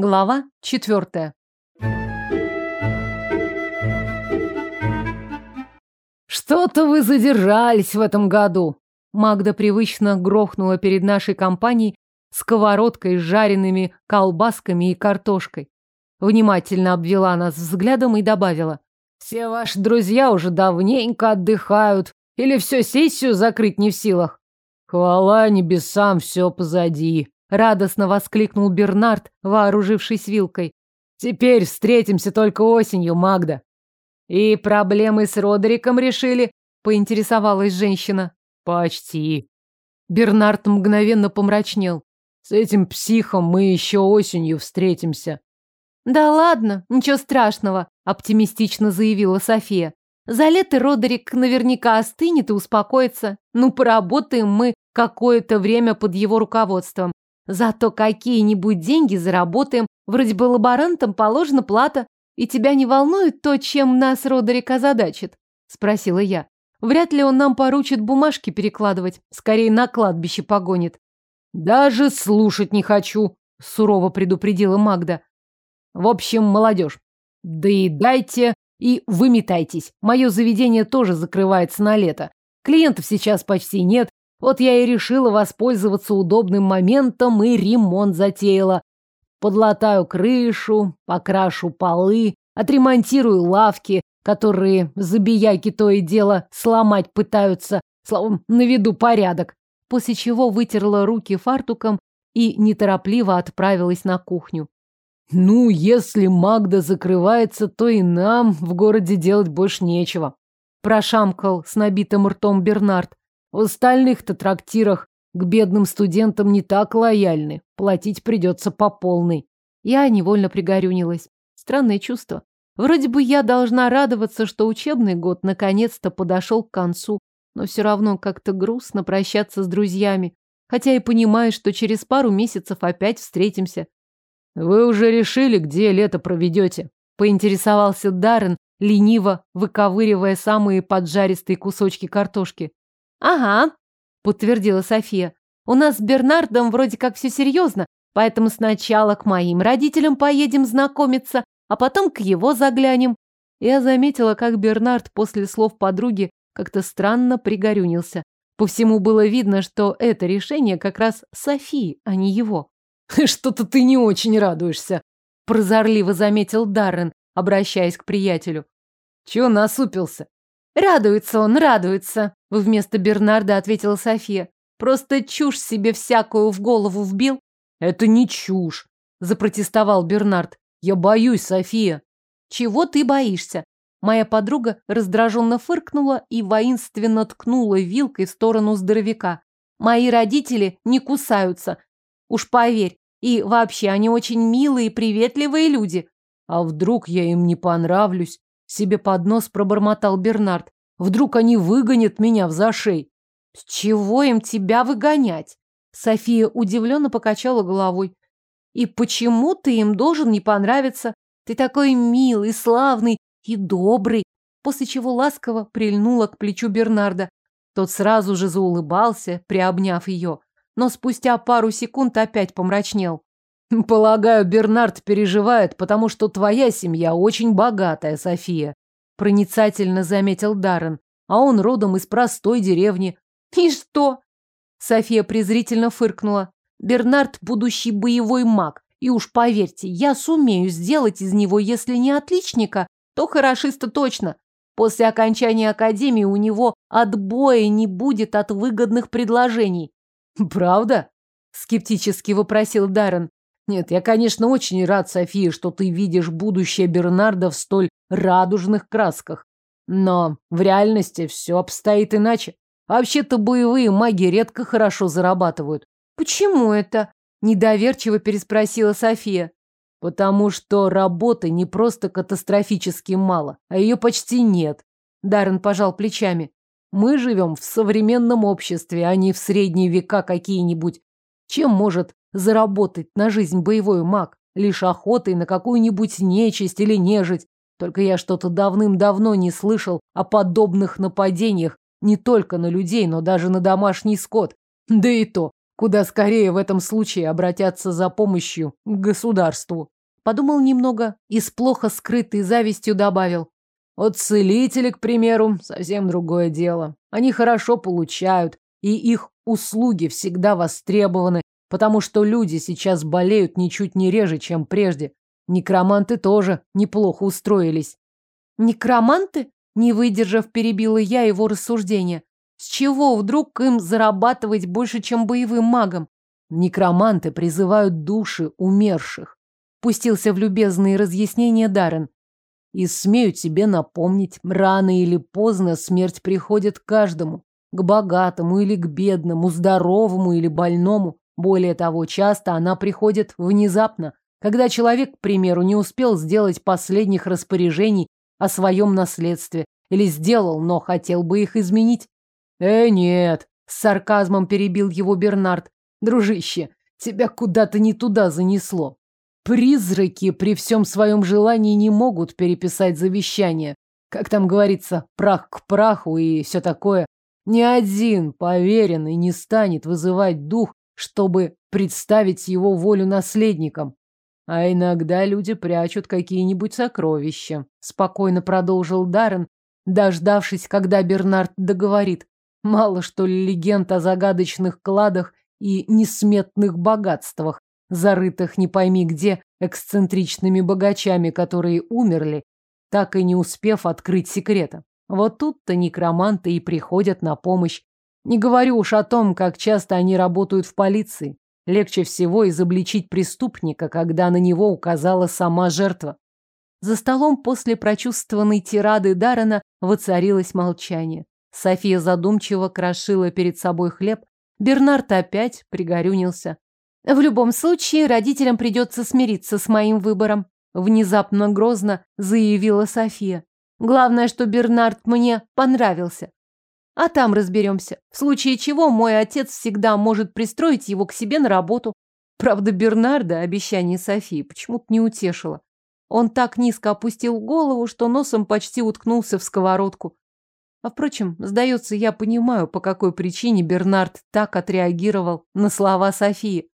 Глава четвертая. Что-то вы задержались в этом году. Магда привычно грохнула перед нашей компанией сковородкой с жареными колбасками и картошкой. Внимательно обвела нас взглядом и добавила. Все ваши друзья уже давненько отдыхают. Или всю сессию закрыть не в силах? Хвала небесам, все позади. Радостно воскликнул Бернард, вооружившись вилкой. Теперь встретимся только осенью, Магда. И проблемы с Родериком решили? Поинтересовалась женщина. Почти. Бернард мгновенно помрачнел. С этим психом мы еще осенью встретимся. Да ладно, ничего страшного, оптимистично заявила София. За лето Родерик наверняка остынет и успокоится. Ну, поработаем мы какое-то время под его руководством. Зато какие-нибудь деньги заработаем. Вроде бы лаборантам положена плата. И тебя не волнует то, чем нас Родерик озадачит? Спросила я. Вряд ли он нам поручит бумажки перекладывать. Скорее на кладбище погонит. Даже слушать не хочу, сурово предупредила Магда. В общем, молодежь, доедайте и выметайтесь. Мое заведение тоже закрывается на лето. Клиентов сейчас почти нет, вот я и решила воспользоваться удобным моментом и ремонт затеяла. Подлатаю крышу, покрашу полы, отремонтирую лавки, которые забияки то и дело сломать пытаются, словом, наведу порядок. После чего вытерла руки фартуком и неторопливо отправилась на кухню. Ну, если Магда закрывается, то и нам в городе делать больше нечего. Прошамкал с набитым ртом Бернард. В остальных-то трактирах к бедным студентам не так лояльны. Платить придется по полной. Я невольно пригорюнилась. Странное чувство. Вроде бы я должна радоваться, что учебный год наконец-то подошел к концу, но все равно как-то грустно прощаться с друзьями, хотя и понимаю, что через пару месяцев опять встретимся. Вы уже решили, где лето проведете? Поинтересовался Даррен, лениво выковыривая самые поджаристые кусочки картошки. «Ага», — подтвердила София. «У нас с Бернардом вроде как все серьезно, поэтому сначала к моим родителям поедем знакомиться, а потом к его заглянем». Я заметила, как Бернард после слов подруги как-то странно пригорюнился. По всему было видно, что это решение как раз Софии, а не его. «Что-то ты не очень радуешься», — прозорливо заметил Даррен, обращаясь к приятелю. «Чего насупился?» «Радуется он, радуется», — вместо Бернарда ответила София. «Просто чушь себе всякую в голову вбил». «Это не чушь», — запротестовал Бернард. «Я боюсь, София». «Чего ты боишься?» Моя подруга раздраженно фыркнула и воинственно ткнула вилкой в сторону здоровяка. «Мои родители не кусаются. Уж поверь. И вообще, они очень милые и приветливые люди». «А вдруг я им не понравлюсь?» Себе под нос пробормотал Бернард. Вдруг они выгонят меня в зашей. С чего им тебя выгонять? София удивленно покачала головой. И почему ты им должен не понравиться? Ты такой милый, славный и добрый. После чего ласково прильнула к плечу Бернарда. Тот сразу же заулыбался, приобняв ее. Но спустя пару секунд опять помрачнел. Полагаю, Бернард переживает, потому что твоя семья очень богатая, София. Проницательно заметил Даррен. А он родом из простой деревни. И что? София презрительно фыркнула. Бернард будущий боевой маг. И уж поверьте, я сумею сделать из него, если не отличника, то хорошиста точно. После окончания академии у него отбоя не будет от выгодных предложений. Правда? Скептически вопросил Даррен. Нет, я, конечно, очень рад, София, что ты видишь будущее Бернарда в столь радужных красках. Но в реальности все обстоит иначе. Вообще-то боевые маги редко хорошо зарабатывают. Почему это? Недоверчиво переспросила София. Потому что работы не просто катастрофически мало, а ее почти нет. Даррен пожал плечами. Мы живем в современном обществе, а не в средние века какие-нибудь. Чем может заработать на жизнь боевой маг, лишь охотой на какую-нибудь нечисть или нежить. Только я что-то давным-давно не слышал о подобных нападениях не только на людей, но даже на домашний скот. Да и то, куда скорее в этом случае обратятся за помощью к государству. Подумал немного и с плохо скрытой завистью добавил. Вот целители, к примеру, совсем другое дело. Они хорошо получают, и их услуги всегда востребованы, потому что люди сейчас болеют ничуть не реже, чем прежде. Некроманты тоже неплохо устроились. Некроманты? Не выдержав, перебила я его рассуждение. С чего вдруг им зарабатывать больше, чем боевым магам? Некроманты призывают души умерших. Пустился в любезные разъяснения Даррен. И смею тебе напомнить, рано или поздно смерть приходит каждому. К богатому или к бедному, здоровому или больному. Более того, часто она приходит внезапно, когда человек, к примеру, не успел сделать последних распоряжений о своем наследстве или сделал, но хотел бы их изменить. Э, нет, с сарказмом перебил его Бернард. Дружище, тебя куда-то не туда занесло. Призраки при всем своем желании не могут переписать завещание. Как там говорится, прах к праху и все такое. Ни один поверенный не станет вызывать дух, чтобы представить его волю наследникам. А иногда люди прячут какие-нибудь сокровища. Спокойно продолжил Даррен, дождавшись, когда Бернард договорит. Мало что ли легенд о загадочных кладах и несметных богатствах, зарытых не пойми где эксцентричными богачами, которые умерли, так и не успев открыть секрета. Вот тут-то некроманты и приходят на помощь, не говорю уж о том, как часто они работают в полиции. Легче всего изобличить преступника, когда на него указала сама жертва. За столом после прочувствованной тирады Даррена воцарилось молчание. София задумчиво крошила перед собой хлеб. Бернард опять пригорюнился. В любом случае, родителям придется смириться с моим выбором. Внезапно грозно заявила София. Главное, что Бернард мне понравился. А там разберемся. В случае чего мой отец всегда может пристроить его к себе на работу. Правда, Бернарда обещание Софии почему-то не утешило. Он так низко опустил голову, что носом почти уткнулся в сковородку. А впрочем, сдается, я понимаю, по какой причине Бернард так отреагировал на слова Софии.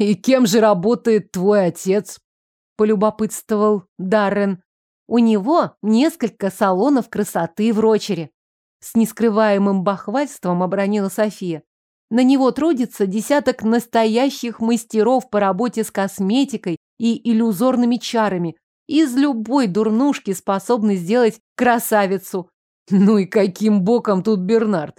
«И кем же работает твой отец?» – полюбопытствовал Даррен. «У него несколько салонов красоты в Рочере», с нескрываемым бахвальством обронила София. На него трудится десяток настоящих мастеров по работе с косметикой и иллюзорными чарами. Из любой дурнушки способны сделать красавицу. Ну и каким боком тут Бернард?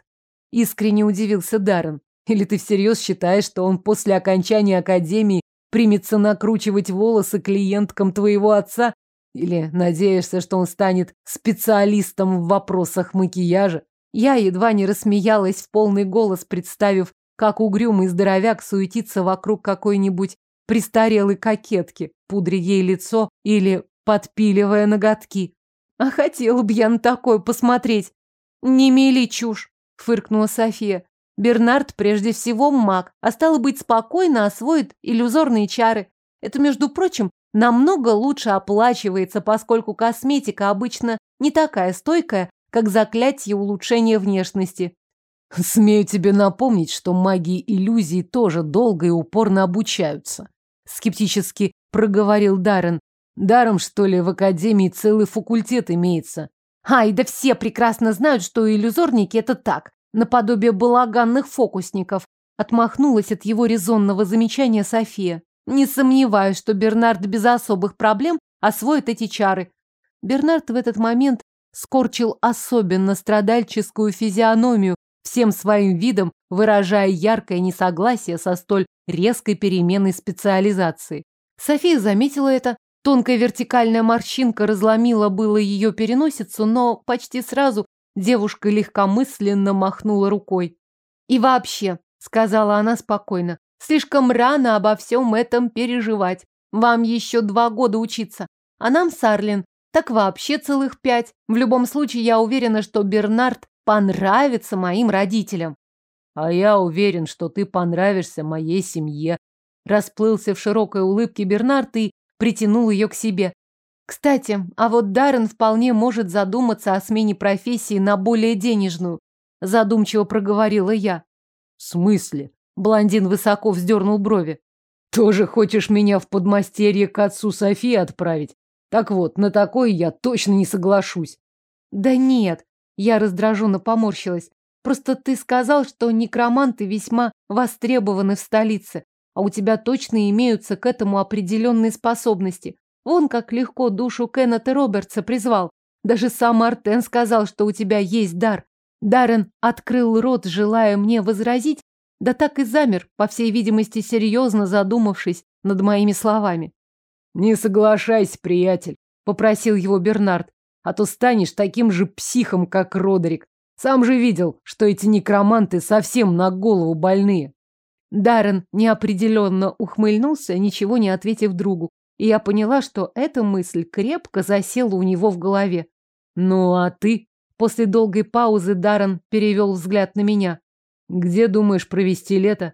Искренне удивился Даррен. Или ты всерьез считаешь, что он после окончания академии примется накручивать волосы клиенткам твоего отца или надеешься, что он станет специалистом в вопросах макияжа? Я едва не рассмеялась в полный голос, представив, как угрюмый здоровяк суетится вокруг какой-нибудь престарелой кокетки, пудря ей лицо или подпиливая ноготки. А хотела бы я на такое посмотреть. Не мели чушь, фыркнула София. Бернард прежде всего маг, а стало быть спокойно освоит иллюзорные чары. Это, между прочим, намного лучше оплачивается, поскольку косметика обычно не такая стойкая, как заклятие улучшения внешности. Смею тебе напомнить, что магии иллюзий тоже долго и упорно обучаются. Скептически проговорил Даррен. Даром, что ли, в академии целый факультет имеется. Ай, да все прекрасно знают, что иллюзорники это так, наподобие балаганных фокусников. Отмахнулась от его резонного замечания София. Не сомневаюсь, что Бернард без особых проблем освоит эти чары. Бернард в этот момент скорчил особенно страдальческую физиономию, всем своим видом выражая яркое несогласие со столь резкой переменой специализации. София заметила это. Тонкая вертикальная морщинка разломила было ее переносицу, но почти сразу девушка легкомысленно махнула рукой. «И вообще», — сказала она спокойно, Слишком рано обо всем этом переживать. Вам еще два года учиться. А нам, Сарлин, так вообще целых пять. В любом случае, я уверена, что Бернард понравится моим родителям. А я уверен, что ты понравишься моей семье. Расплылся в широкой улыбке Бернард и притянул ее к себе. Кстати, а вот Даррен вполне может задуматься о смене профессии на более денежную. Задумчиво проговорила я. В смысле? Блондин высоко вздернул брови. Тоже хочешь меня в подмастерье к отцу Софии отправить? Так вот, на такое я точно не соглашусь. Да нет, я раздраженно поморщилась. Просто ты сказал, что некроманты весьма востребованы в столице, а у тебя точно имеются к этому определенные способности. Вон как легко душу Кеннета Робертса призвал. Даже сам Артен сказал, что у тебя есть дар. Даррен открыл рот, желая мне возразить, да так и замер, по всей видимости, серьезно задумавшись над моими словами. «Не соглашайся, приятель», — попросил его Бернард, «а то станешь таким же психом, как Родерик. Сам же видел, что эти некроманты совсем на голову больные». Даррен неопределенно ухмыльнулся, ничего не ответив другу, и я поняла, что эта мысль крепко засела у него в голове. «Ну а ты?» После долгой паузы Даррен перевел взгляд на меня. «Где думаешь провести лето?»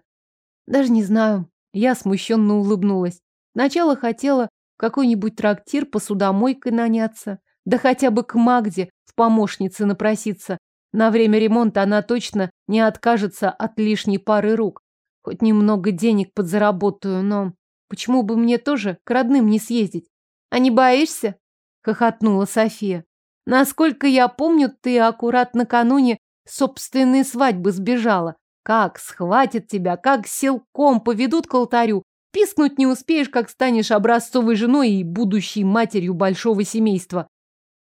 «Даже не знаю». Я смущенно улыбнулась. Сначала хотела в какой-нибудь трактир посудомойкой наняться, да хотя бы к Магде в помощнице напроситься. На время ремонта она точно не откажется от лишней пары рук. Хоть немного денег подзаработаю, но почему бы мне тоже к родным не съездить? А не боишься? Хохотнула София. Насколько я помню, ты аккурат накануне собственной свадьбы сбежала. Как схватят тебя, как силком поведут к алтарю. Пискнуть не успеешь, как станешь образцовой женой и будущей матерью большого семейства.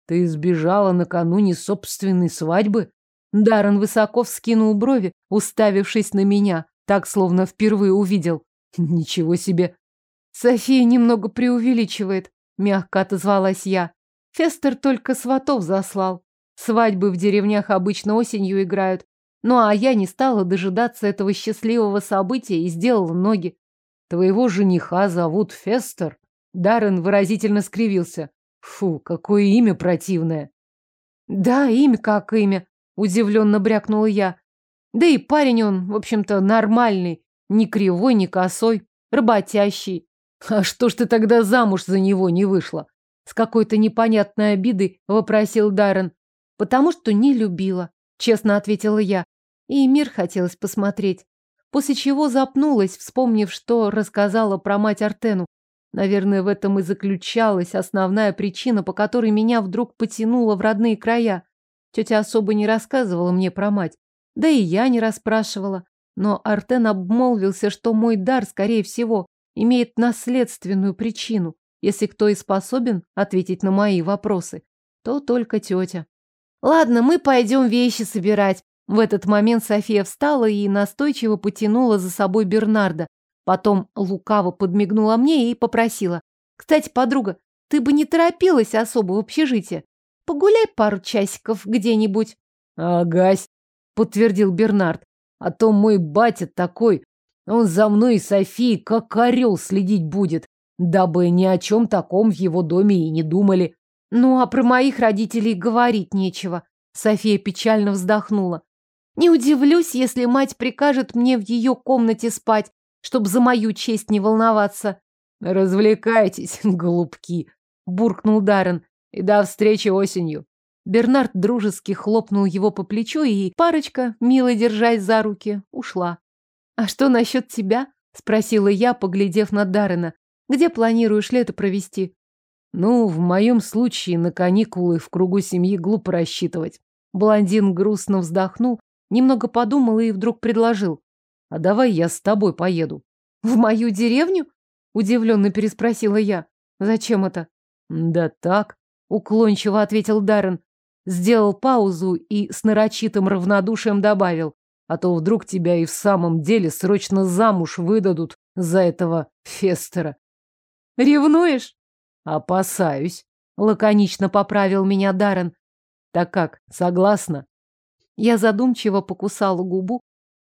Ты сбежала накануне собственной свадьбы? Даррен высоко вскинул брови, уставившись на меня так, словно впервые увидел. Ничего себе. София немного преувеличивает, мягко отозвалась я. Фестер только сватов заслал. Свадьбы в деревнях обычно осенью играют. Ну а я не стала дожидаться этого счастливого события и сделала ноги. Твоего жениха зовут Фестер? Даррен выразительно скривился. Фу, какое имя противное. Да, имя как имя, удивленно брякнула я. Да и парень он, в общем-то, нормальный. Ни кривой, ни косой. Работящий. А что ж ты тогда замуж за него не вышла? С какой-то непонятной обидой вопросил Даррен. Потому что не любила, честно ответила я. И мир хотелось посмотреть. После чего запнулась, вспомнив, что рассказала про мать Артену. Наверное, в этом и заключалась основная причина, по которой меня вдруг потянуло в родные края. Тетя особо не рассказывала мне про мать. Да и я не расспрашивала. Но Артен обмолвился, что мой дар, скорее всего, имеет наследственную причину. Если кто и способен ответить на мои вопросы, то только тетя. Ладно, мы пойдем вещи собирать. В этот момент София встала и настойчиво потянула за собой Бернарда. Потом лукаво подмигнула мне и попросила. Кстати, подруга, ты бы не торопилась особо в общежитие. Погуляй пару часиков где-нибудь. Агась, подтвердил Бернард. А то мой батя такой, он за мной и Софией как орел следить будет, дабы ни о чем таком в его доме и не думали. Ну, а про моих родителей говорить нечего. София печально вздохнула. Не удивлюсь, если мать прикажет мне в ее комнате спать, чтобы за мою честь не волноваться. Развлекайтесь, голубки, буркнул Даррен. И до встречи осенью. Бернард дружески хлопнул его по плечу, и парочка, мило держась за руки, ушла. «А что насчет тебя?» – спросила я, поглядев на Даррена. «Где планируешь лето провести?» «Ну, в моем случае на каникулы в кругу семьи глупо рассчитывать». Блондин грустно вздохнул, немного подумал и вдруг предложил. «А давай я с тобой поеду». «В мою деревню?» – удивленно переспросила я. «Зачем это?» «Да так», – уклончиво ответил Даррен. Сделал паузу и с нарочитым равнодушием добавил. А то вдруг тебя и в самом деле срочно замуж выдадут за этого Фестера. Ревнуешь? Опасаюсь. Лаконично поправил меня Даррен. Так как, согласна? Я задумчиво покусала губу.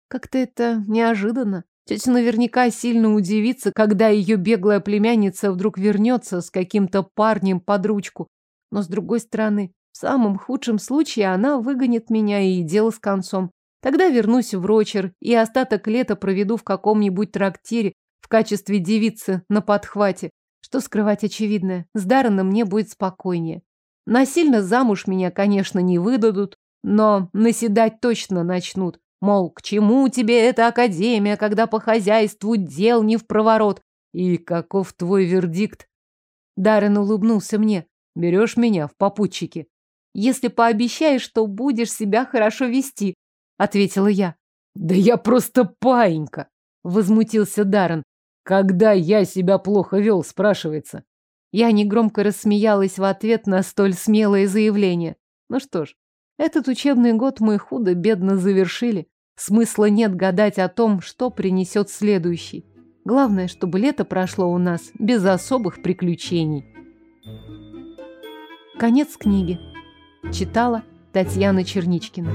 Как-то это неожиданно. Тетя наверняка сильно удивится, когда ее беглая племянница вдруг вернется с каким-то парнем под ручку. Но с другой стороны, в самом худшем случае она выгонит меня и дело с концом. Тогда вернусь в Рочер и остаток лета проведу в каком-нибудь трактире в качестве девицы на подхвате. Что скрывать очевидное, с Дарреном мне будет спокойнее. Насильно замуж меня, конечно, не выдадут, но наседать точно начнут. Мол, к чему тебе эта академия, когда по хозяйству дел не в проворот? И каков твой вердикт? Даррен улыбнулся мне. Берешь меня в попутчики? Если пообещаешь, что будешь себя хорошо вести, ответила я. Да я просто паинька, возмутился Даррен. Когда я себя плохо вел, спрашивается. Я негромко рассмеялась в ответ на столь смелое заявление. Ну что ж, этот учебный год мы худо-бедно завершили. Смысла нет гадать о том, что принесет следующий. Главное, чтобы лето прошло у нас без особых приключений. Конец книги. Читала Татьяна Черничкина.